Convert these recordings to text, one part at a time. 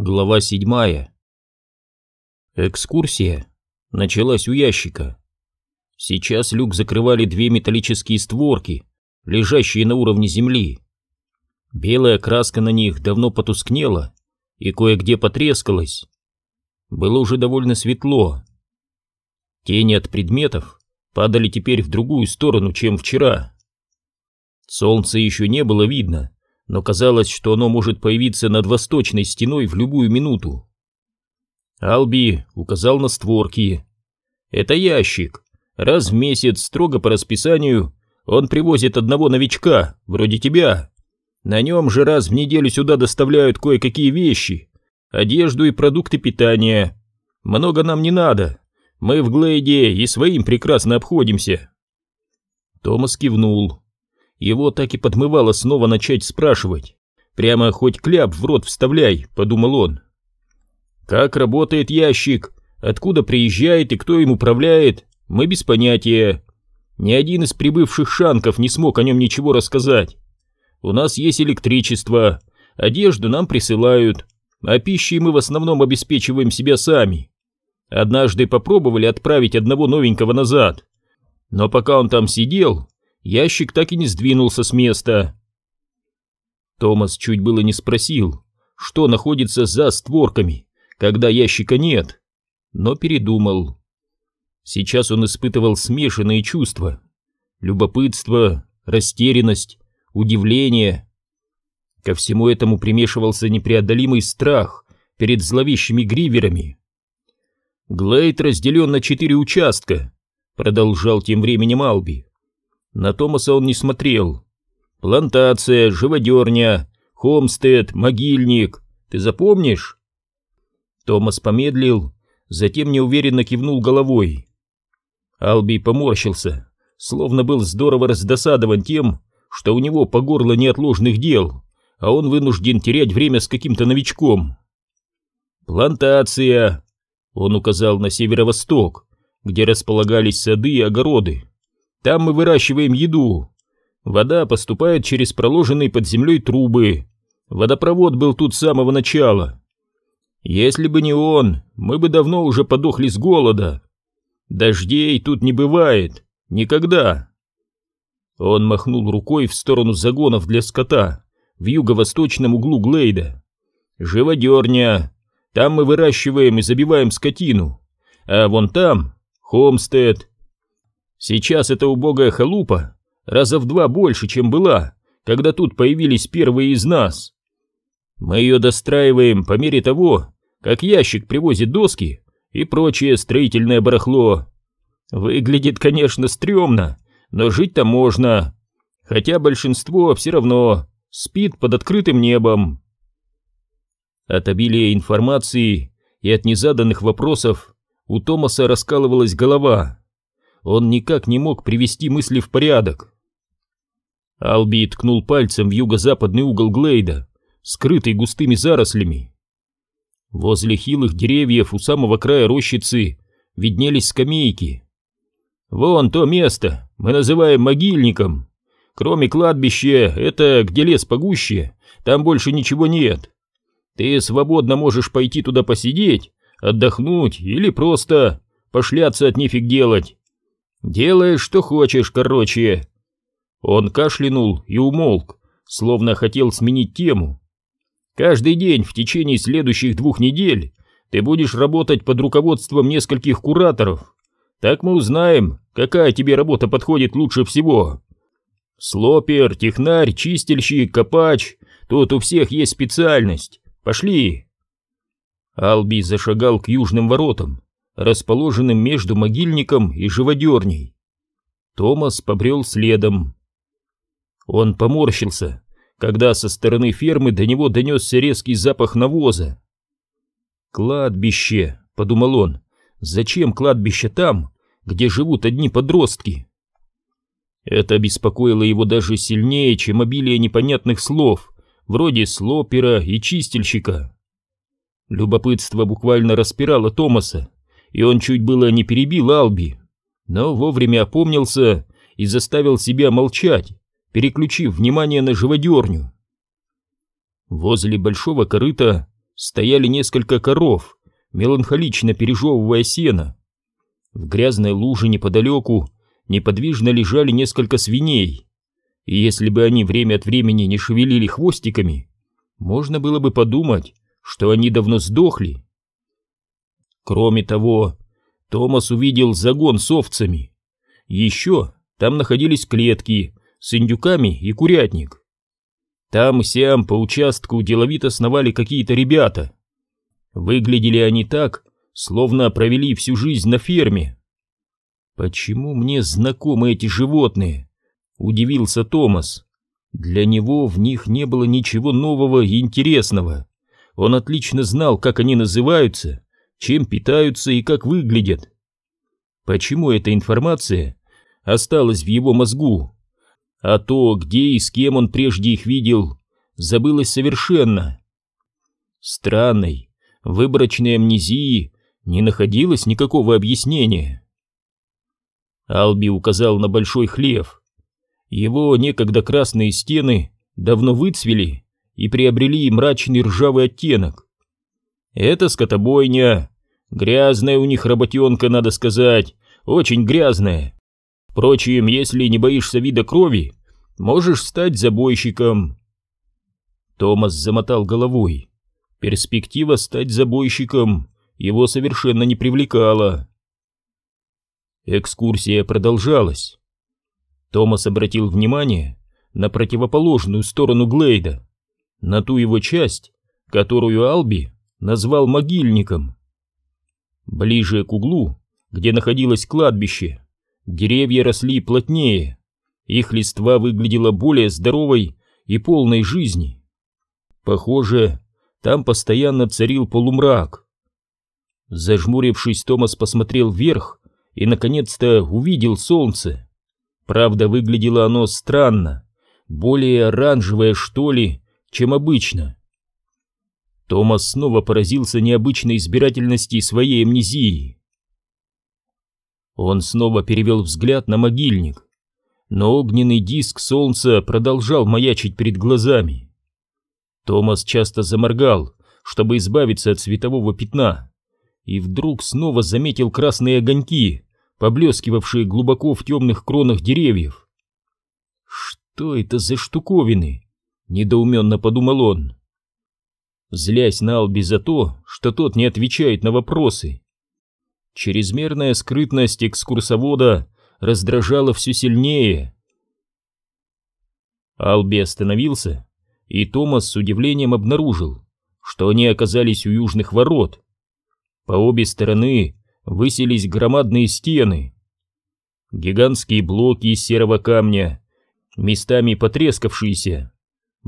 Глава седьмая. Экскурсия началась у ящика. Сейчас люк закрывали две металлические створки, лежащие на уровне земли. Белая краска на них давно потускнела и кое-где потрескалась. Было уже довольно светло. Тени от предметов падали теперь в другую сторону, чем вчера. Солнца еще не было видно, но казалось, что оно может появиться над восточной стеной в любую минуту. Алби указал на створки. «Это ящик. Раз в месяц, строго по расписанию, он привозит одного новичка, вроде тебя. На нем же раз в неделю сюда доставляют кое-какие вещи, одежду и продукты питания. Много нам не надо. Мы в Глейде и своим прекрасно обходимся». Томас кивнул. Его так и подмывало снова начать спрашивать. Прямо хоть кляп в рот вставляй, подумал он. Как работает ящик, откуда приезжает и кто им управляет, мы без понятия. Ни один из прибывших шанков не смог о нем ничего рассказать. У нас есть электричество, одежду нам присылают, а пищей мы в основном обеспечиваем себя сами. Однажды попробовали отправить одного новенького назад, но пока он там сидел, ящик так и не сдвинулся с места. Томас чуть было не спросил, что находится за створками, когда ящика нет, но передумал. Сейчас он испытывал смешанные чувства. Любопытство, растерянность, удивление. Ко всему этому примешивался непреодолимый страх перед зловещими гриверами. Глейд разделен на четыре участка, продолжал тем временем Алби. На Томаса он не смотрел. Плантация, живодерня, Хомстед, могильник. Ты запомнишь? Томас помедлил, затем неуверенно кивнул головой. Алби поморщился, словно был здорово раздосадован тем, что у него по горло неотложных дел, а он вынужден терять время с каким-то новичком. «Плантация!» — он указал на северо-восток, где располагались сады и огороды. Там мы выращиваем еду. Вода поступает через проложенные под землей трубы. Водопровод был тут с самого начала. Если бы не он, мы бы давно уже подохли с голода. Дождей тут не бывает. Никогда. Он махнул рукой в сторону загонов для скота в юго-восточном углу Глейда. Живодерня. Там мы выращиваем и забиваем скотину. А вон там Хомстед, Сейчас эта убогая халупа раза в два больше, чем была, когда тут появились первые из нас. Мы ее достраиваем по мере того, как ящик привозит доски и прочее строительное барахло. Выглядит, конечно, стрёмно, но жить-то можно, хотя большинство все равно спит под открытым небом. От обилия информации и от незаданных вопросов у Томаса раскалывалась голова он никак не мог привести мысли в порядок. Алби ткнул пальцем в юго-западный угол Глейда, скрытый густыми зарослями. Возле хилых деревьев у самого края рощицы виднелись скамейки. «Вон то место, мы называем могильником. Кроме кладбища, это где лес погуще, там больше ничего нет. Ты свободно можешь пойти туда посидеть, отдохнуть или просто пошляться от нефиг делать. Делай, что хочешь, короче. Он кашлянул и умолк, словно хотел сменить тему. Каждый день в течение следующих двух недель ты будешь работать под руководством нескольких кураторов. Так мы узнаем, какая тебе работа подходит лучше всего. Слопер, технарь, чистильщик, копач. Тут у всех есть специальность. Пошли. Алби зашагал к южным воротам расположенным между могильником и живодерней. Томас побрел следом. Он поморщился, когда со стороны фермы до него донесся резкий запах навоза. «Кладбище», — подумал он, — «зачем кладбище там, где живут одни подростки?» Это беспокоило его даже сильнее, чем обилие непонятных слов, вроде слопера и чистильщика. Любопытство буквально распирало Томаса и он чуть было не перебил Алби, но вовремя опомнился и заставил себя молчать, переключив внимание на живодерню. Возле большого корыта стояли несколько коров, меланхолично пережевывая сено. В грязной луже неподалеку неподвижно лежали несколько свиней, и если бы они время от времени не шевелили хвостиками, можно было бы подумать, что они давно сдохли. Кроме того, Томас увидел загон с овцами. Еще там находились клетки с индюками и курятник. Там и сям по участку деловито сновали какие-то ребята. Выглядели они так, словно провели всю жизнь на ферме. «Почему мне знакомы эти животные?» — удивился Томас. Для него в них не было ничего нового и интересного. Он отлично знал, как они называются, чем питаются и как выглядят. Почему эта информация осталась в его мозгу? А то, где и с кем он прежде их видел, забылось совершенно. Странной, выборочной амнезии не находилось никакого объяснения. Алби указал на большой хлев. Его некогда красные стены давно выцвели и приобрели мрачный ржавый оттенок. Это скотобойня. Грязная у них работенка, надо сказать, очень грязная. Впрочем, если не боишься вида крови, можешь стать забойщиком. Томас замотал головой. Перспектива стать забойщиком его совершенно не привлекала. Экскурсия продолжалась. Томас обратил внимание на противоположную сторону Глейда, на ту его часть, которую Алби назвал могильником. Ближе к углу, где находилось кладбище, деревья росли плотнее, их листва выглядела более здоровой и полной жизни. Похоже, там постоянно царил полумрак. Зажмурившись, Томас посмотрел вверх и, наконец-то, увидел солнце. Правда, выглядело оно странно, более оранжевое, что ли, чем обычно. Томас снова поразился необычной избирательности своей амнезии. Он снова перевел взгляд на могильник, но огненный диск солнца продолжал маячить перед глазами. Томас часто заморгал, чтобы избавиться от светового пятна, и вдруг снова заметил красные огоньки, поблескивавшие глубоко в темных кронах деревьев. «Что это за штуковины?» — недоуменно подумал он злясь на Алби за то, что тот не отвечает на вопросы. Чрезмерная скрытность экскурсовода раздражала все сильнее. Алби остановился, и Томас с удивлением обнаружил, что они оказались у южных ворот. По обе стороны высились громадные стены. Гигантские блоки из серого камня, местами потрескавшиеся,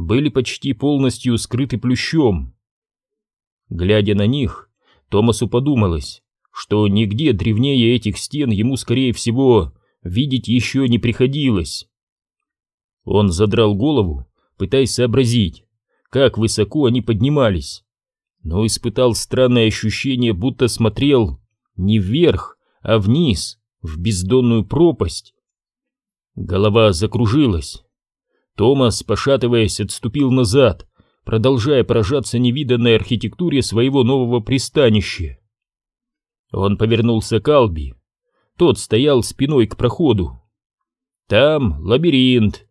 были почти полностью скрыты плющом. Глядя на них, Томасу подумалось, что нигде древнее этих стен ему, скорее всего, видеть еще не приходилось. Он задрал голову, пытаясь сообразить, как высоко они поднимались, но испытал странное ощущение, будто смотрел не вверх, а вниз, в бездонную пропасть. Голова закружилась. Томас, пошатываясь, отступил назад, продолжая поражаться невиданной архитектуре своего нового пристанища. Он повернулся к Алби. Тот стоял спиной к проходу. «Там лабиринт».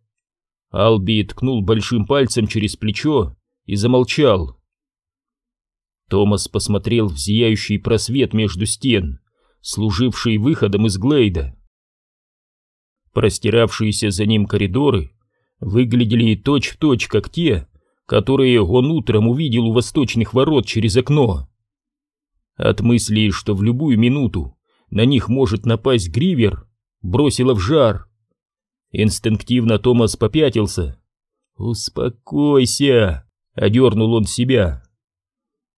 Алби ткнул большим пальцем через плечо и замолчал. Томас посмотрел в зияющий просвет между стен, служивший выходом из Глейда. Простиравшиеся за ним коридоры выглядели точь-в-точь, точь, как те, которые он утром увидел у восточных ворот через окно. От мысли, что в любую минуту на них может напасть гривер, бросило в жар. Инстинктивно Томас попятился. «Успокойся!» — одернул он себя.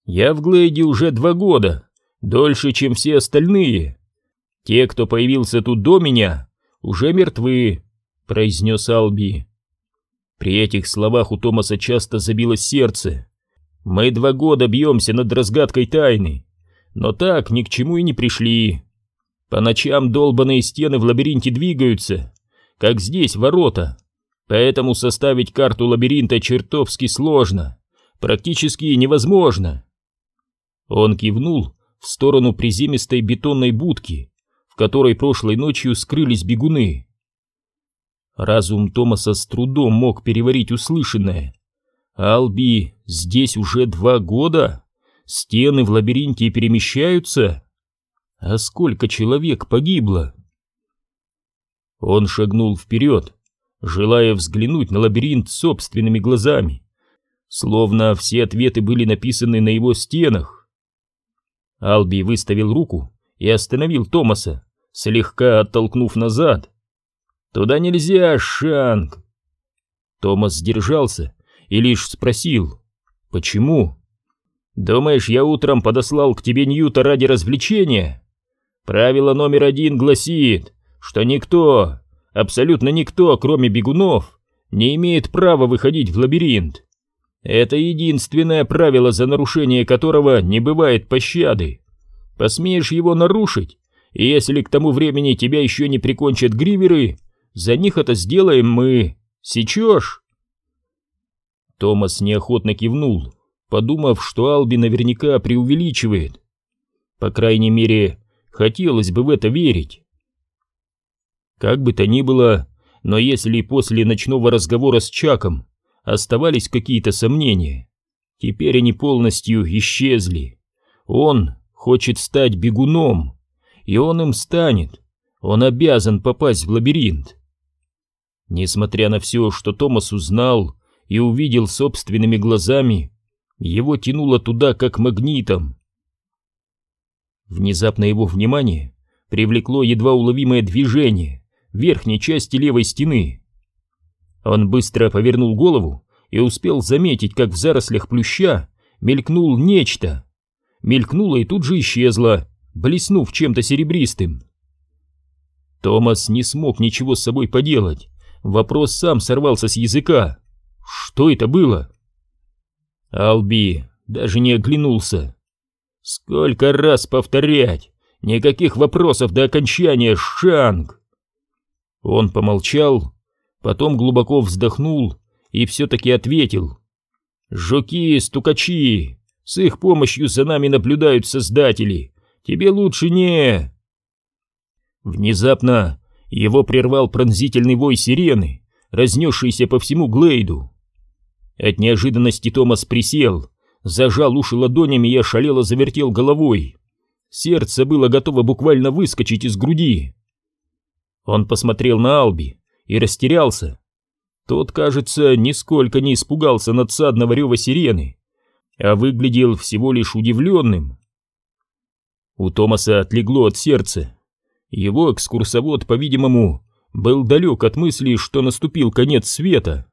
«Я в Глейде уже два года, дольше, чем все остальные. Те, кто появился тут до меня, уже мертвы», — произнес Алби. При этих словах у Томаса часто забилось сердце. Мы два года бьемся над разгадкой тайны, но так ни к чему и не пришли. По ночам долбаные стены в лабиринте двигаются, как здесь ворота, поэтому составить карту лабиринта чертовски сложно, практически невозможно. Он кивнул в сторону приземистой бетонной будки, в которой прошлой ночью скрылись бегуны. Разум Томаса с трудом мог переварить услышанное. Алби здесь уже два года? Стены в лабиринте перемещаются? А сколько человек погибло? Он шагнул вперед, желая взглянуть на лабиринт собственными глазами, словно все ответы были написаны на его стенах. Алби выставил руку и остановил Томаса, слегка оттолкнув назад. «Туда нельзя, Шанг!» Томас сдержался и лишь спросил, «Почему?» «Думаешь, я утром подослал к тебе Ньюта ради развлечения?» «Правило номер один гласит, что никто, абсолютно никто, кроме бегунов, не имеет права выходить в лабиринт. Это единственное правило, за нарушение которого не бывает пощады. Посмеешь его нарушить, и если к тому времени тебя еще не прикончат гриверы, за них это сделаем мы. Сечешь?» Томас неохотно кивнул, подумав, что Алби наверняка преувеличивает. По крайней мере, хотелось бы в это верить. Как бы то ни было, но если после ночного разговора с Чаком оставались какие-то сомнения, теперь они полностью исчезли. Он хочет стать бегуном, и он им станет. Он обязан попасть в лабиринт. Несмотря на все, что Томас узнал и увидел собственными глазами, его тянуло туда как магнитом. Внезапно его внимание привлекло едва уловимое движение верхней части левой стены. Он быстро повернул голову и успел заметить, как в зарослях плюща мелькнул нечто. Мелькнуло и тут же исчезло, блеснув чем-то серебристым. Томас не смог ничего с собой поделать. Вопрос сам сорвался с языка. Что это было? Алби даже не оглянулся. Сколько раз повторять? Никаких вопросов до окончания, Шанг! Он помолчал, потом глубоко вздохнул и все-таки ответил. «Жуки, стукачи, с их помощью за нами наблюдают создатели. Тебе лучше не...» Внезапно его прервал пронзительный вой сирены, разнесшийся по всему Глейду. От неожиданности Томас присел, зажал уши ладонями и ошалело завертел головой. Сердце было готово буквально выскочить из груди. Он посмотрел на Алби и растерялся. Тот, кажется, нисколько не испугался надсадного рева сирены, а выглядел всего лишь удивленным. У Томаса отлегло от сердца. Его экскурсовод, по-видимому, был далек от мысли, что наступил конец света.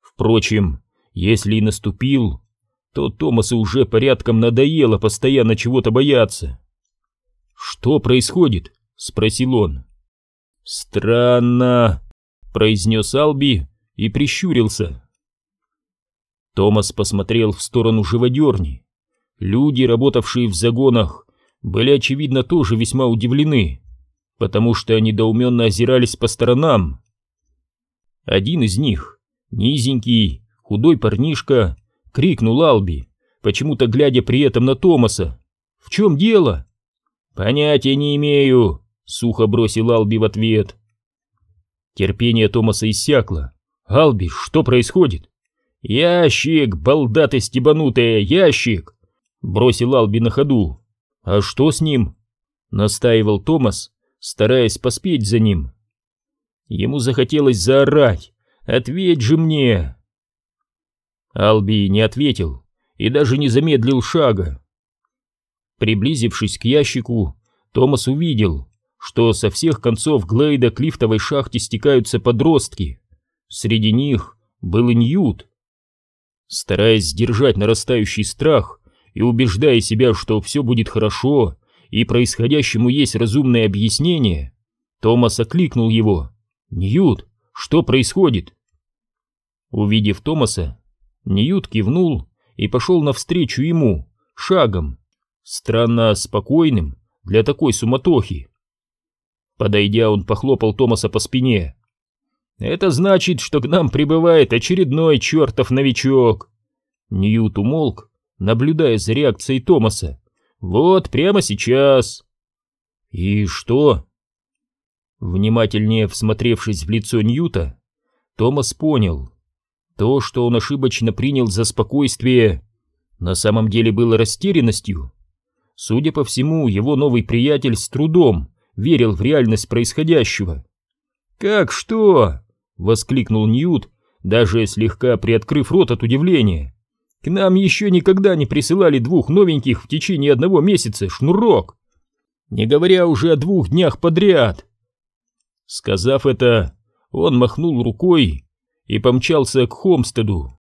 Впрочем, если и наступил, то Томасу уже порядком надоело постоянно чего-то бояться. «Что происходит?» — спросил он. «Странно», — произнес Алби и прищурился. Томас посмотрел в сторону живодерни. Люди, работавшие в загонах, были, очевидно, тоже весьма удивлены, потому что недоуменно озирались по сторонам. Один из них, низенький, худой парнишка, крикнул Алби, почему-то глядя при этом на Томаса. «В чем дело?» «Понятия не имею», Сухо бросил Алби в ответ. Терпение Томаса иссякло. «Алби, что происходит?» «Ящик, балда ты стебанутая, ящик!» Бросил Алби на ходу. «А что с ним?» Настаивал Томас, стараясь поспеть за ним. Ему захотелось заорать. «Ответь же мне!» Алби не ответил и даже не замедлил шага. Приблизившись к ящику, Томас увидел, что со всех концов Глейда к лифтовой шахте стекаются подростки. Среди них был и Ньют. Стараясь сдержать нарастающий страх и убеждая себя, что все будет хорошо и происходящему есть разумное объяснение, Томас окликнул его. «Ньют, что происходит?» Увидев Томаса, Ньют кивнул и пошел навстречу ему, шагом, странно спокойным для такой суматохи. Подойдя, он похлопал Томаса по спине. «Это значит, что к нам прибывает очередной чертов новичок!» Ньют умолк, наблюдая за реакцией Томаса. «Вот прямо сейчас». «И что?» Внимательнее всмотревшись в лицо Ньюта, Томас понял. То, что он ошибочно принял за спокойствие, на самом деле было растерянностью. Судя по всему, его новый приятель с трудом верил в реальность происходящего. «Как что?» — воскликнул Ньют, даже слегка приоткрыв рот от удивления. «К нам еще никогда не присылали двух новеньких в течение одного месяца, шнурок! Не говоря уже о двух днях подряд!» Сказав это, он махнул рукой и помчался к Хомстеду.